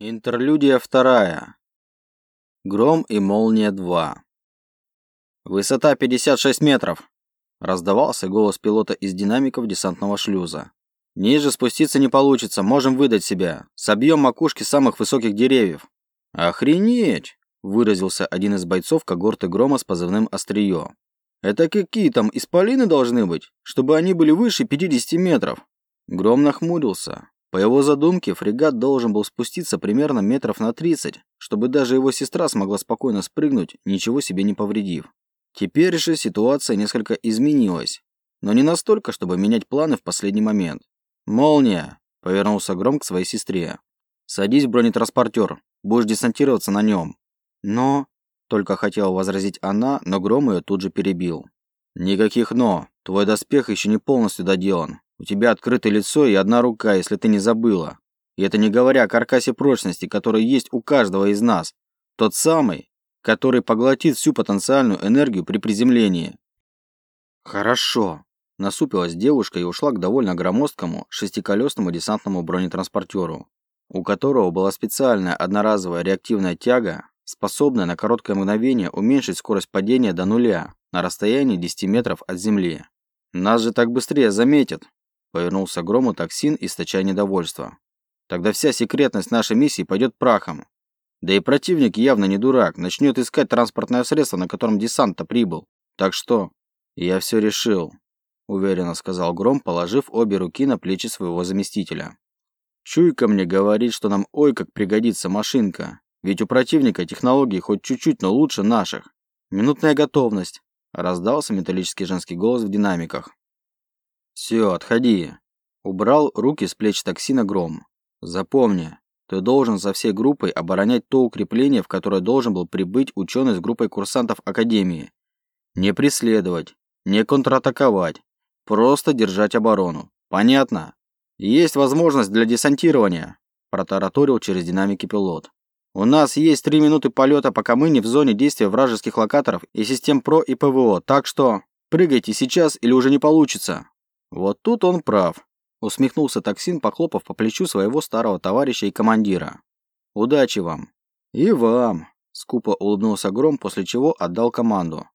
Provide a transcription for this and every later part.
Интерлюдия вторая. Гром и молния 2. Высота 56 метров. Раздавался голос пилота из динамиков десантного шлюза. Ниже спуститься не получится, можем выдать себя. Собьем макушки самых высоких деревьев. Охренеть! Выразился один из бойцов когорты грома с позывным «Острие». Это какие там исполины должны быть, чтобы они были выше 50 метров? Гром нахмурился. По его задумке, фрегат должен был спуститься примерно метров на 30, чтобы даже его сестра смогла спокойно спрыгнуть, ничего себе не повредив. Теперь же ситуация несколько изменилась, но не настолько, чтобы менять планы в последний момент. «Молния!» – повернулся Гром к своей сестре. «Садись в бронетранспортер, будешь десантироваться на нем». «Но...» – только хотела возразить она, но Гром ее тут же перебил. «Никаких «но». Твой доспех еще не полностью доделан. У тебя открытое лицо и одна рука, если ты не забыла. И это не говоря о каркасе прочности, который есть у каждого из нас. Тот самый, который поглотит всю потенциальную энергию при приземлении. Хорошо. Насупилась девушка и ушла к довольно громоздкому шестиколесному десантному бронетранспортеру, у которого была специальная одноразовая реактивная тяга, способная на короткое мгновение уменьшить скорость падения до нуля на расстоянии 10 метров от земли. Нас же так быстрее заметят, Повернулся грому токсин, источая недовольство. Тогда вся секретность нашей миссии пойдет прахом. Да и противник явно не дурак, начнет искать транспортное средство, на котором десант-то прибыл. Так что, я все решил, уверенно сказал Гром, положив обе руки на плечи своего заместителя. Чуйка мне говорит, что нам ой как пригодится машинка. Ведь у противника технологии хоть чуть-чуть, но лучше наших. Минутная готовность. Раздался металлический женский голос в динамиках. «Все, отходи». Убрал руки с плеч токсина гром. «Запомни, ты должен со всей группой оборонять то укрепление, в которое должен был прибыть ученый с группой курсантов Академии. Не преследовать, не контратаковать, просто держать оборону. Понятно? Есть возможность для десантирования», протараторил через динамики пилот. «У нас есть три минуты полета, пока мы не в зоне действия вражеских локаторов и систем ПРО и ПВО, так что прыгайте сейчас или уже не получится». Вот тут он прав, усмехнулся Токсин, похлопав по плечу своего старого товарища и командира. Удачи вам. И вам, скупо улыбнулся Гром, после чего отдал команду.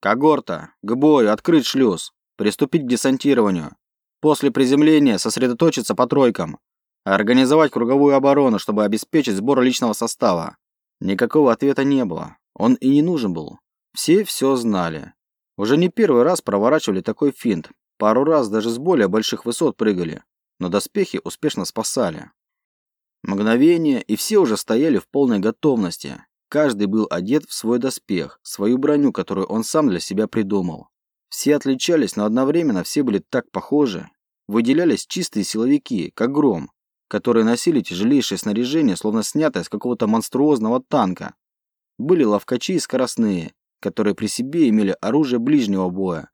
Когорта, к бою, открыть шлюз, приступить к десантированию. После приземления сосредоточиться по тройкам, организовать круговую оборону, чтобы обеспечить сбор личного состава. Никакого ответа не было. Он и не нужен был. Все все знали. Уже не первый раз проворачивали такой финт, Пару раз даже с более больших высот прыгали, но доспехи успешно спасали. Мгновение, и все уже стояли в полной готовности. Каждый был одет в свой доспех, свою броню, которую он сам для себя придумал. Все отличались, но одновременно все были так похожи. Выделялись чистые силовики, как гром, которые носили тяжелейшее снаряжение, словно снятое с какого-то монструозного танка. Были ловкачи и скоростные, которые при себе имели оружие ближнего боя,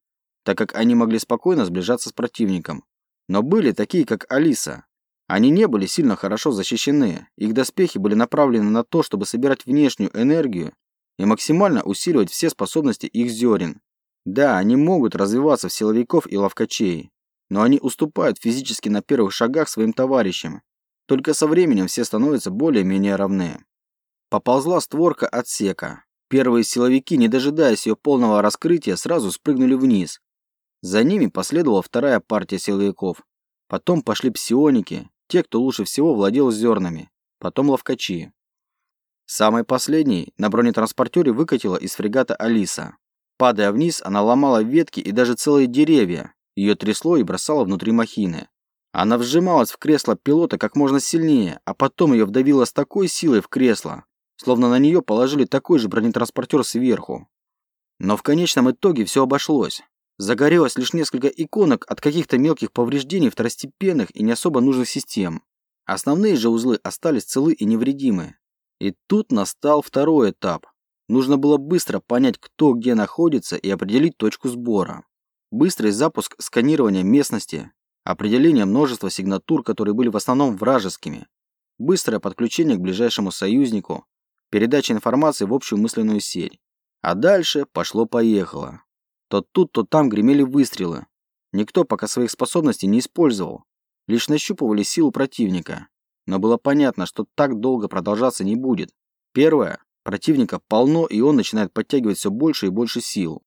так как они могли спокойно сближаться с противником. Но были такие, как Алиса. Они не были сильно хорошо защищены. Их доспехи были направлены на то, чтобы собирать внешнюю энергию и максимально усиливать все способности их зерен. Да, они могут развиваться в силовиков и ловкачей, но они уступают физически на первых шагах своим товарищам. Только со временем все становятся более-менее равны. Поползла створка отсека. Первые силовики, не дожидаясь ее полного раскрытия, сразу спрыгнули вниз, за ними последовала вторая партия силовиков. Потом пошли псионики, те, кто лучше всего владел зернами. Потом ловкачи. Самой последней на бронетранспортере выкатила из фрегата Алиса. Падая вниз, она ломала ветки и даже целые деревья. Ее трясло и бросало внутри махины. Она вжималась в кресло пилота как можно сильнее, а потом ее вдавило с такой силой в кресло, словно на нее положили такой же бронетранспортер сверху. Но в конечном итоге все обошлось. Загорелось лишь несколько иконок от каких-то мелких повреждений второстепенных и не особо нужных систем. Основные же узлы остались целы и невредимы. И тут настал второй этап. Нужно было быстро понять, кто где находится и определить точку сбора. Быстрый запуск сканирования местности, определение множества сигнатур, которые были в основном вражескими, быстрое подключение к ближайшему союзнику, передача информации в общую мысленную сеть. А дальше пошло-поехало. То тут, то там гремели выстрелы. Никто пока своих способностей не использовал. Лишь нащупывали силу противника. но было понятно, что так долго продолжаться не будет. Первое. Противника полно, и он начинает подтягивать все больше и больше сил.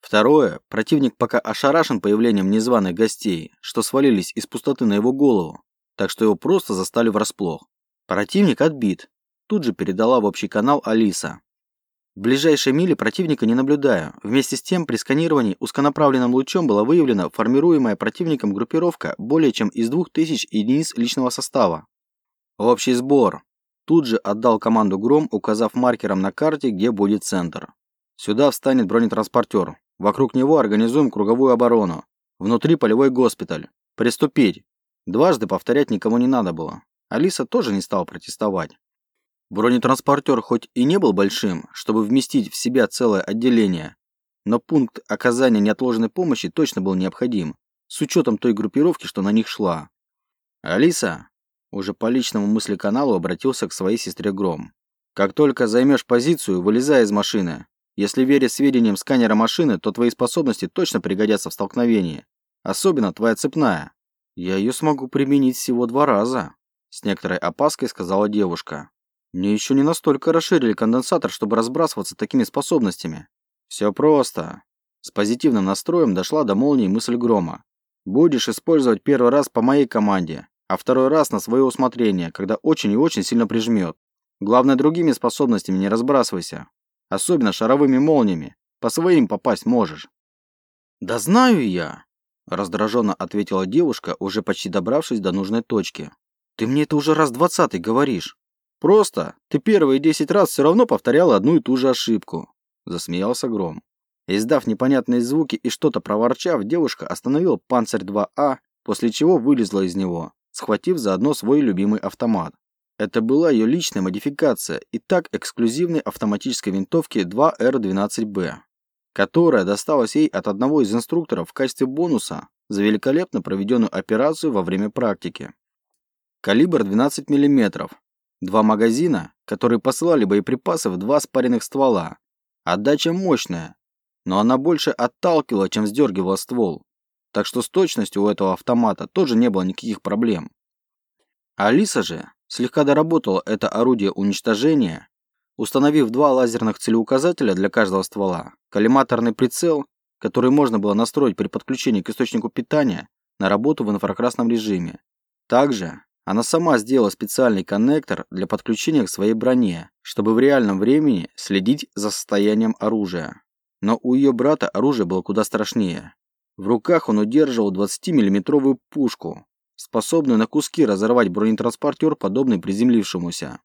Второе. Противник пока ошарашен появлением незваных гостей, что свалились из пустоты на его голову, так что его просто застали врасплох. Противник отбит. Тут же передала в общий канал Алиса. В ближайшей миле противника не наблюдаю. Вместе с тем, при сканировании узконаправленным лучом была выявлена формируемая противником группировка более чем из 2000 единиц личного состава. Общий сбор. Тут же отдал команду Гром, указав маркером на карте, где будет центр. Сюда встанет бронетранспортер. Вокруг него организуем круговую оборону. Внутри полевой госпиталь. Приступить. Дважды повторять никому не надо было. Алиса тоже не стала протестовать. Бронетранспортер хоть и не был большим, чтобы вместить в себя целое отделение, но пункт оказания неотложной помощи точно был необходим, с учетом той группировки, что на них шла. «Алиса!» Уже по личному мыслеканалу обратился к своей сестре Гром. «Как только займешь позицию, вылезай из машины. Если верить сведениям сканера машины, то твои способности точно пригодятся в столкновении. Особенно твоя цепная. Я ее смогу применить всего два раза», с некоторой опаской сказала девушка. Мне еще не настолько расширили конденсатор, чтобы разбрасываться такими способностями. Все просто. С позитивным настроем дошла до молнии мысль грома. Будешь использовать первый раз по моей команде, а второй раз на свое усмотрение, когда очень и очень сильно прижмет. Главное, другими способностями не разбрасывайся. Особенно шаровыми молниями. По своим попасть можешь. Да знаю я, раздраженно ответила девушка, уже почти добравшись до нужной точки. Ты мне это уже раз двадцатый говоришь. Просто ты первые десять раз все равно повторял одну и ту же ошибку. Засмеялся Гром. Издав непонятные звуки и что-то проворчав, девушка остановила «Панцирь 2А», после чего вылезла из него, схватив заодно свой любимый автомат. Это была ее личная модификация и так эксклюзивной автоматической винтовки 2R12B, которая досталась ей от одного из инструкторов в качестве бонуса за великолепно проведенную операцию во время практики. Калибр 12 мм, Два магазина, которые посылали боеприпасы в два спаренных ствола. Отдача мощная, но она больше отталкивала, чем сдергивала ствол. Так что с точностью у этого автомата тоже не было никаких проблем. Алиса же слегка доработала это орудие уничтожения, установив два лазерных целеуказателя для каждого ствола, коллиматорный прицел, который можно было настроить при подключении к источнику питания на работу в инфракрасном режиме. Также она сама сделала специальный коннектор для подключения к своей броне, чтобы в реальном времени следить за состоянием оружия. Но у ее брата оружие было куда страшнее. В руках он удерживал 20-миллиметровую пушку, способную на куски разорвать бронетранспортер, подобный приземлившемуся.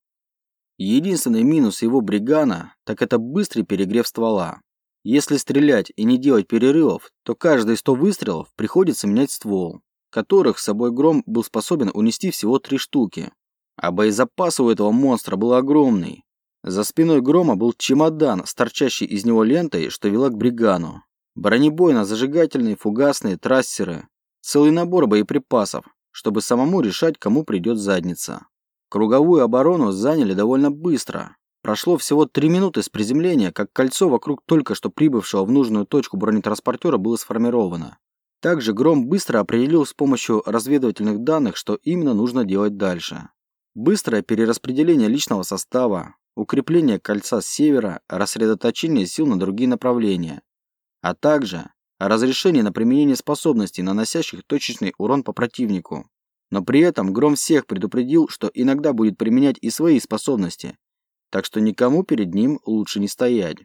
Единственный минус его бригана – так это быстрый перегрев ствола. Если стрелять и не делать перерывов, то каждые 100 выстрелов приходится менять ствол которых с собой Гром был способен унести всего три штуки. А боезапас у этого монстра был огромный. За спиной Грома был чемодан с из него лентой, что вела к бригану. Бронебойно-зажигательные, фугасные, трассеры. Целый набор боеприпасов, чтобы самому решать, кому придет задница. Круговую оборону заняли довольно быстро. Прошло всего три минуты с приземления, как кольцо вокруг только что прибывшего в нужную точку бронетранспортера было сформировано. Также Гром быстро определил с помощью разведывательных данных, что именно нужно делать дальше. Быстрое перераспределение личного состава, укрепление кольца с севера, рассредоточение сил на другие направления, а также разрешение на применение способностей, наносящих точечный урон по противнику. Но при этом Гром всех предупредил, что иногда будет применять и свои способности, так что никому перед ним лучше не стоять.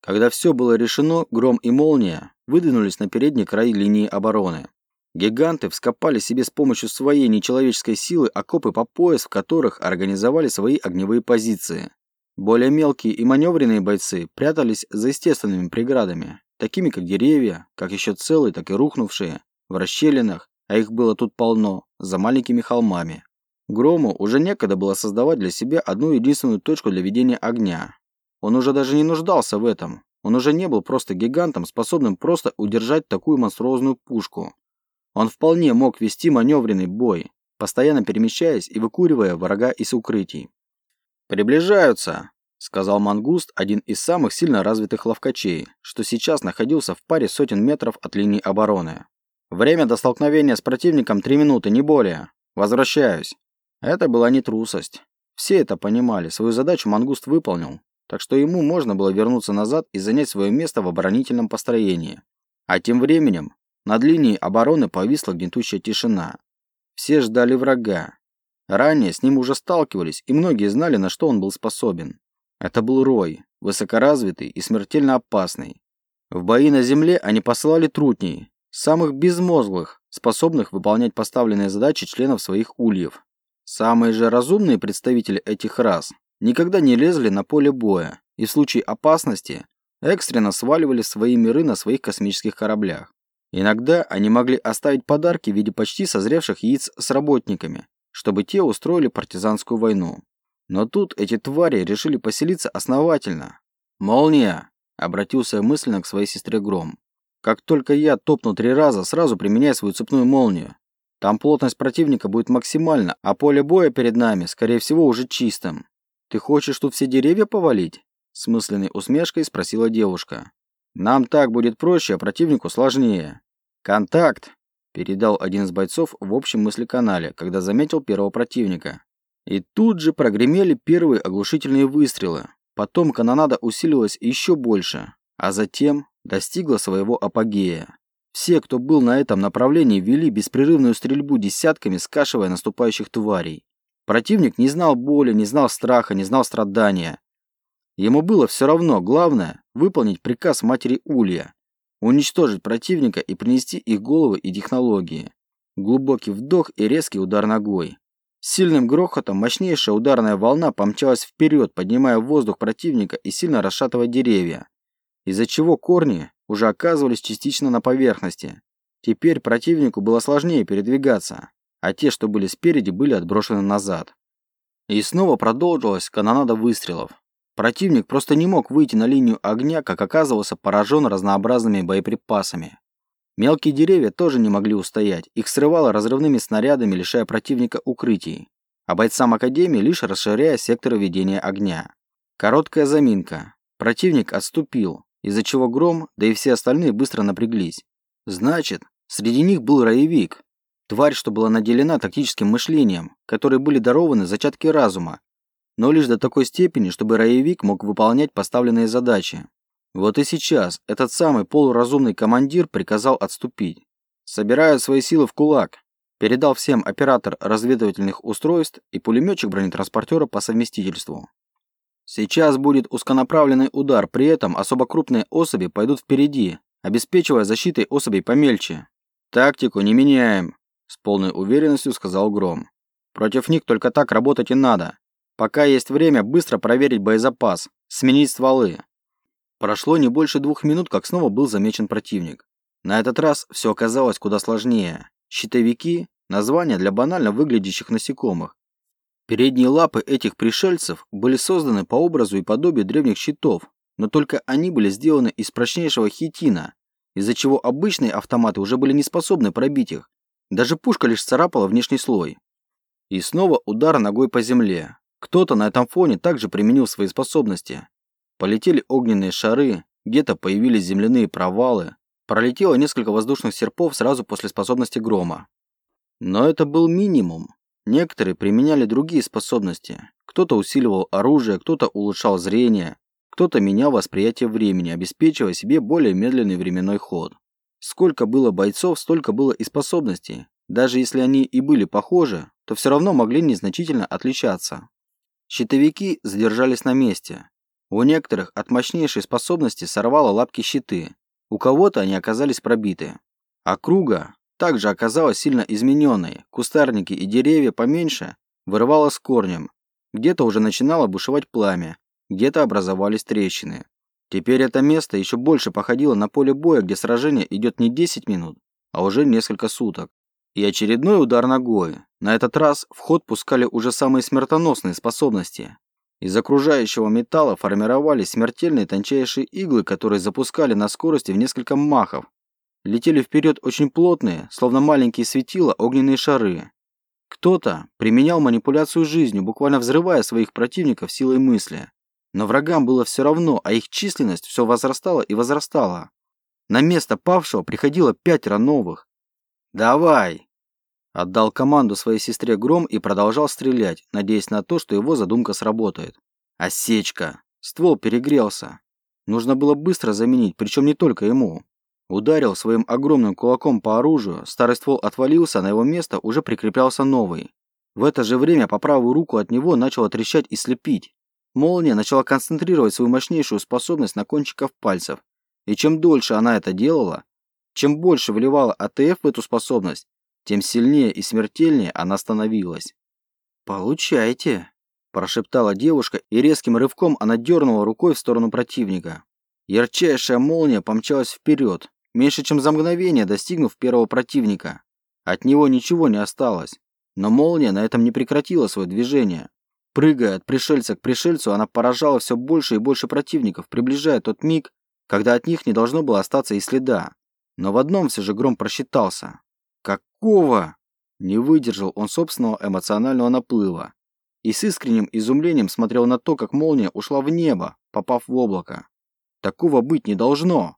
Когда все было решено, Гром и Молния выдвинулись на передний край линии обороны. Гиганты вскопали себе с помощью своей нечеловеческой силы окопы по пояс, в которых организовали свои огневые позиции. Более мелкие и маневренные бойцы прятались за естественными преградами, такими как деревья, как еще целые, так и рухнувшие, в расщелинах, а их было тут полно, за маленькими холмами. Грому уже некогда было создавать для себя одну единственную точку для ведения огня, он уже даже не нуждался в этом. Он уже не был просто гигантом, способным просто удержать такую монструозную пушку. Он вполне мог вести маневренный бой, постоянно перемещаясь и выкуривая врага из укрытий. «Приближаются», — сказал Мангуст, один из самых сильно развитых ловкачей, что сейчас находился в паре сотен метров от линии обороны. «Время до столкновения с противником три минуты, не более. Возвращаюсь». Это была не трусость. Все это понимали, свою задачу Мангуст выполнил, так что ему можно было вернуться назад и занять свое место в оборонительном построении. А тем временем над линией обороны повисла гнетущая тишина. Все ждали врага. Ранее с ним уже сталкивались, и многие знали, на что он был способен. Это был Рой, высокоразвитый и смертельно опасный. В бои на земле они посылали трутней, самых безмозглых, способных выполнять поставленные задачи членов своих ульев. Самые же разумные представители этих рас никогда не лезли на поле боя и в случае опасности экстренно сваливали свои миры на своих космических кораблях. Иногда они могли оставить подарки в виде почти созревших яиц с работниками, чтобы те устроили партизанскую войну. Но тут эти твари решили поселиться основательно. «Молния!» – обратился мысленно к своей сестре Гром. «Как только я топну три раза, сразу применяй свою цепную молнию. Там плотность противника будет максимальна, а поле боя перед нами, скорее всего, уже чистым. Ты хочешь тут все деревья повалить?» С мысленной усмешкой спросила девушка. «Нам так будет проще, а противнику сложнее». «Контакт!» – передал один из бойцов в общем мыслеканале, когда заметил первого противника. И тут же прогремели первые оглушительные выстрелы. Потом канонада усилилась еще больше, а затем достигла своего апогея. Все, кто был на этом направлении, вели беспрерывную стрельбу десятками, скашивая наступающих тварей. Противник не знал боли, не знал страха, не знал страдания. Ему было все равно, главное – выполнить приказ матери Улья, уничтожить противника и принести их головы и технологии. Глубокий вдох и резкий удар ногой. сильным грохотом мощнейшая ударная волна помчалась вперед, поднимая в воздух противника и сильно расшатывая деревья, из-за чего корни уже оказывались частично на поверхности. Теперь противнику было сложнее передвигаться, а те, что были спереди, были отброшены назад. И снова продолжилась канонада выстрелов. Противник просто не мог выйти на линию огня, как оказывался поражен разнообразными боеприпасами. Мелкие деревья тоже не могли устоять, их срывало разрывными снарядами, лишая противника укрытий, а бойцам Академии лишь расширяя секторы ведения огня. Короткая заминка. Противник отступил, из-за чего Гром, да и все остальные быстро напряглись. Значит, среди них был роевик, тварь, что была наделена тактическим мышлением, которой были дарованы зачатки разума но лишь до такой степени, чтобы роевик мог выполнять поставленные задачи. Вот и сейчас этот самый полуразумный командир приказал отступить. Собирая свои силы в кулак, передал всем оператор разведывательных устройств и пулеметчик бронетранспортера по совместительству. Сейчас будет узконаправленный удар, при этом особо крупные особи пойдут впереди, обеспечивая защитой особей помельче. Тактику не меняем, с полной уверенностью сказал Гром. Против них только так работать и надо. Пока есть время быстро проверить боезапас, сменить стволы. Прошло не больше двух минут, как снова был замечен противник. На этот раз все оказалось куда сложнее. Щитовики – название для банально выглядящих насекомых. Передние лапы этих пришельцев были созданы по образу и подобию древних щитов, но только они были сделаны из прочнейшего хитина, из-за чего обычные автоматы уже были не способны пробить их. Даже пушка лишь царапала внешний слой. И снова удар ногой по земле. Кто-то на этом фоне также применил свои способности. Полетели огненные шары, где-то появились земляные провалы, пролетело несколько воздушных серпов сразу после способности грома. Но это был минимум. Некоторые применяли другие способности. Кто-то усиливал оружие, кто-то улучшал зрение, кто-то менял восприятие времени, обеспечивая себе более медленный временной ход. Сколько было бойцов, столько было и способностей. Даже если они и были похожи, то все равно могли незначительно отличаться. Щитовики задержались на месте. У некоторых от мощнейшей способности сорвало лапки щиты, у кого-то они оказались пробиты. А круга также оказалась сильно измененной, кустарники и деревья поменьше вырывало с корнем, где-то уже начинало бушевать пламя, где-то образовались трещины. Теперь это место еще больше походило на поле боя, где сражение идет не 10 минут, а уже несколько суток. И очередной удар ногой. На этот раз в ход пускали уже самые смертоносные способности. Из окружающего металла формировались смертельные тончайшие иглы, которые запускали на скорости в несколько махов. Летели вперед очень плотные, словно маленькие светила, огненные шары. Кто-то применял манипуляцию жизнью, буквально взрывая своих противников силой мысли. Но врагам было все равно, а их численность все возрастала и возрастала. На место павшего приходило пятеро новых. «Давай!» Отдал команду своей сестре Гром и продолжал стрелять, надеясь на то, что его задумка сработает. Осечка. Ствол перегрелся. Нужно было быстро заменить, причем не только ему. Ударил своим огромным кулаком по оружию, старый ствол отвалился, на его место уже прикреплялся новый. В это же время по правую руку от него начало трещать и слепить. Молния начала концентрировать свою мощнейшую способность на кончиках пальцев. И чем дольше она это делала, чем больше вливала АТФ в эту способность, тем сильнее и смертельнее она становилась. «Получайте», – прошептала девушка, и резким рывком она дернула рукой в сторону противника. Ярчайшая молния помчалась вперед, меньше чем за мгновение достигнув первого противника. От него ничего не осталось, но молния на этом не прекратила свое движение. Прыгая от пришельца к пришельцу, она поражала все больше и больше противников, приближая тот миг, когда от них не должно было остаться и следа. Но в одном все же Гром просчитался. «Какого?» Не выдержал он собственного эмоционального наплыва и с искренним изумлением смотрел на то, как молния ушла в небо, попав в облако. Такого быть не должно.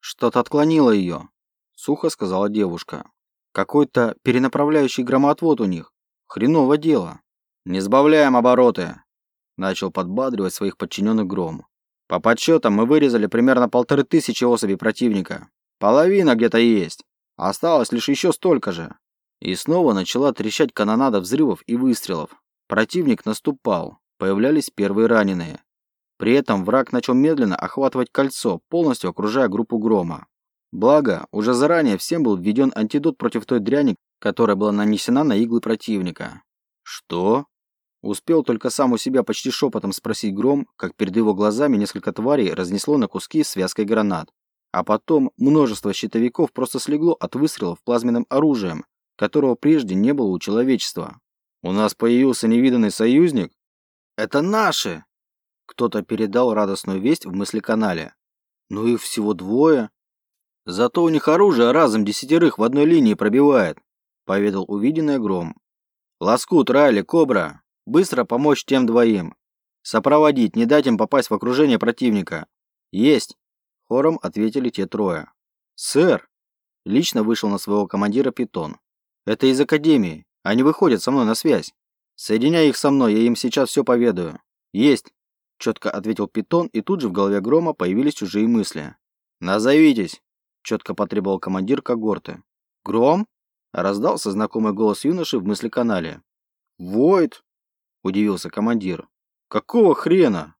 Что-то отклонило ее, сухо сказала девушка. Какой-то перенаправляющий громоотвод у них. Хреново дело. Не сбавляем обороты, начал подбадривать своих подчиненных Гром. По подсчетам мы вырезали примерно полторы тысячи особей противника. Половина где-то есть. Осталось лишь еще столько же. И снова начала трещать канонада взрывов и выстрелов. Противник наступал. Появлялись первые раненые. При этом враг начал медленно охватывать кольцо, полностью окружая группу грома. Благо, уже заранее всем был введен антидот против той дряни, которая была нанесена на иглы противника. «Что?» Успел только сам у себя почти шепотом спросить Гром, как перед его глазами несколько тварей разнесло на куски связкой гранат. А потом множество щитовиков просто слегло от выстрелов плазменным оружием, которого прежде не было у человечества. «У нас появился невиданный союзник?» «Это наши!» Кто-то передал радостную весть в мыслеканале. «Ну их всего двое!» «Зато у них оружие разом десятерых в одной линии пробивает», поведал увиденный Гром. «Лоскут, Райли, Кобра, Быстро помочь тем двоим. Сопроводить, не дать им попасть в окружение противника. Есть. Хором ответили те трое. Сэр. Лично вышел на своего командира Питон. Это из Академии. Они выходят со мной на связь. Соединяй их со мной, я им сейчас все поведаю. Есть. Четко ответил Питон, и тут же в голове Грома появились чужие мысли. «Назовитесь!» – четко потребовал командир когорты. «Гром?» – раздался знакомый голос юноши в мыслеканале. «Войд!» Удивился командир. Какого хрена?